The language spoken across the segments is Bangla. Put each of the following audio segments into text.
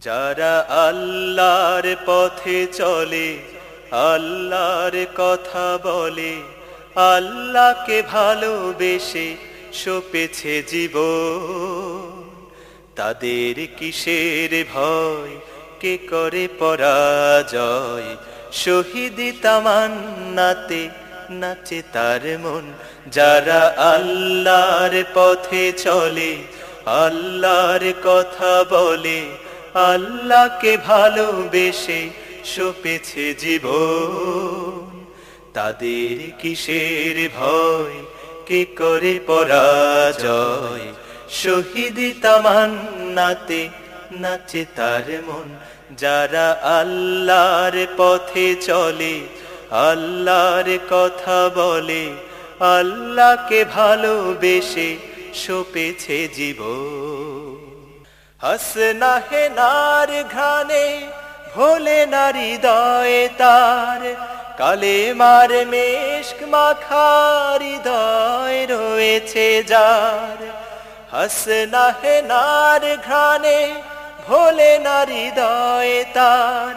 যারা আল্লাহর পথে চলে, আল্লাহর কথা বলে, আল্লাহকে ভালোবেসে সপেছে জীব তাদের কিসের ভয়, কে করে পরাজয়? শহীদ তামান্নাতে নাচে তার মন। যারা আল্লাহর পথে চলে, আল্লাহর কথা বলে আল্লাহকে ভালোবেসে সপেছে জীবন। তাদের কিসের ভয়? কে করে পরাজয়? শহীদ তামান্নাতে নাচে তার মন। যারা আল্লাহর পথে চলে, আল্লাহর কথা বলে, আল্লাহকে ভালোবেসে সপেছে জীবন। হাসনা হে নার ঘ্রাণে, ভোলে নারী দয়ে তার। কালে মার মেশক মাখারি দয় রয়েছে যার। হাসনা হে নার ঘ্রাণে, ভোলে নারী দয়ে তার।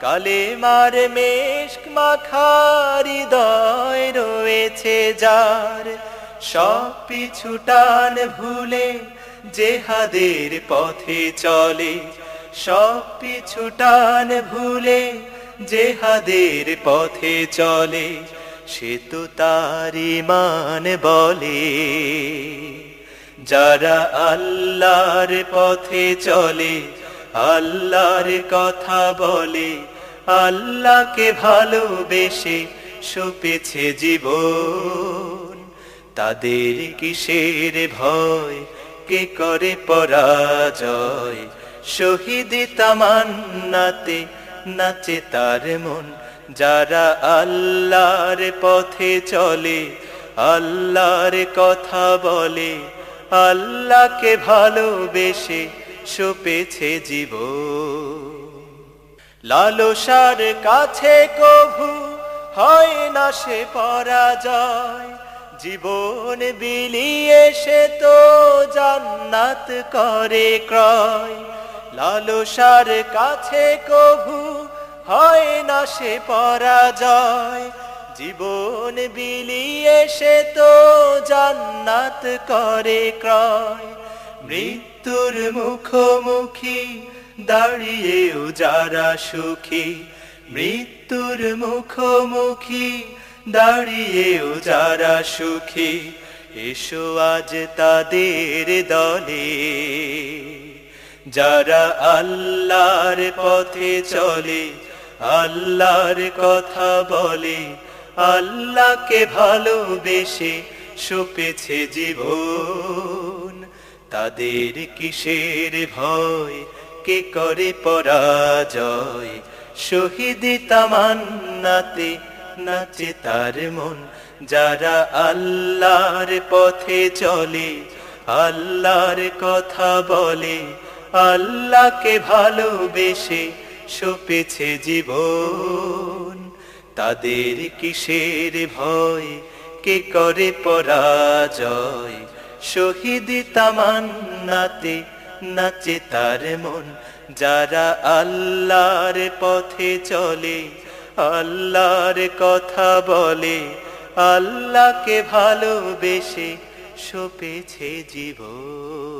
কালে মার মেশক মাখারি দয় রয়েছে যার। সব পিছুটান ভুলে জেহাদের পথে চলে, সব পিছুটান ভুলে জেহাদের পথে চলে, সে তো তার মান বলে। যারা আল্লাহর পথে চলে, আল্লাহর কথা বলে, আল্লাহকে ভালোবেসে সপেছে জীবন। তাদের কিসের ভয়? কে করে পরাজয়। শহীদ তামান্নাতে নাচে তার মন। যারা আল্লাহর পথে চলে, আল্লাহর কথা বলে, আল্লাহকে ভালোবেসে সপেছে জীব লালসার কাছে কভু হয় না সে পরাজয়। জীবন বিলিয়ে সে তো জান্নাত করে ক্রয়। লালসার কাছে কভু হয় না সে পরাজয়। জীবন বিলিয়ে সে তো জান্নাত করে ক্রয়। মৃত্যুর মুখোমুখি দাঁড়িয়েও যারা সুখী, মৃত্যুর মুখোমুখি দাঁড়িয়েও যারা সুখী, এসো আজ তাদের দলে। যারা আল্লাহর পথে চলে, আল্লাহর কথা বলে, আল্লাহকে ভালোবেসে সপেছে জীবন। তাদের কিসের ভয়, কে করে পরাজয়? শহীদ তামান্নাতে নাচে তার মন। যারা আল্লাহর পথে চলে, আল্লাহর কথা বলে, আল্লাহকে ভালোবেসে সপেছে জীবন। তাদের কিসের ভয়? কে করে পরাজয়? শহীদ তামান্নাতে নাচে তার মন। যারা আল্লাহর পথে চলে আল্লাহর কথা বলে আল্লাহকে ভালোবেসে সপেছে জীবন।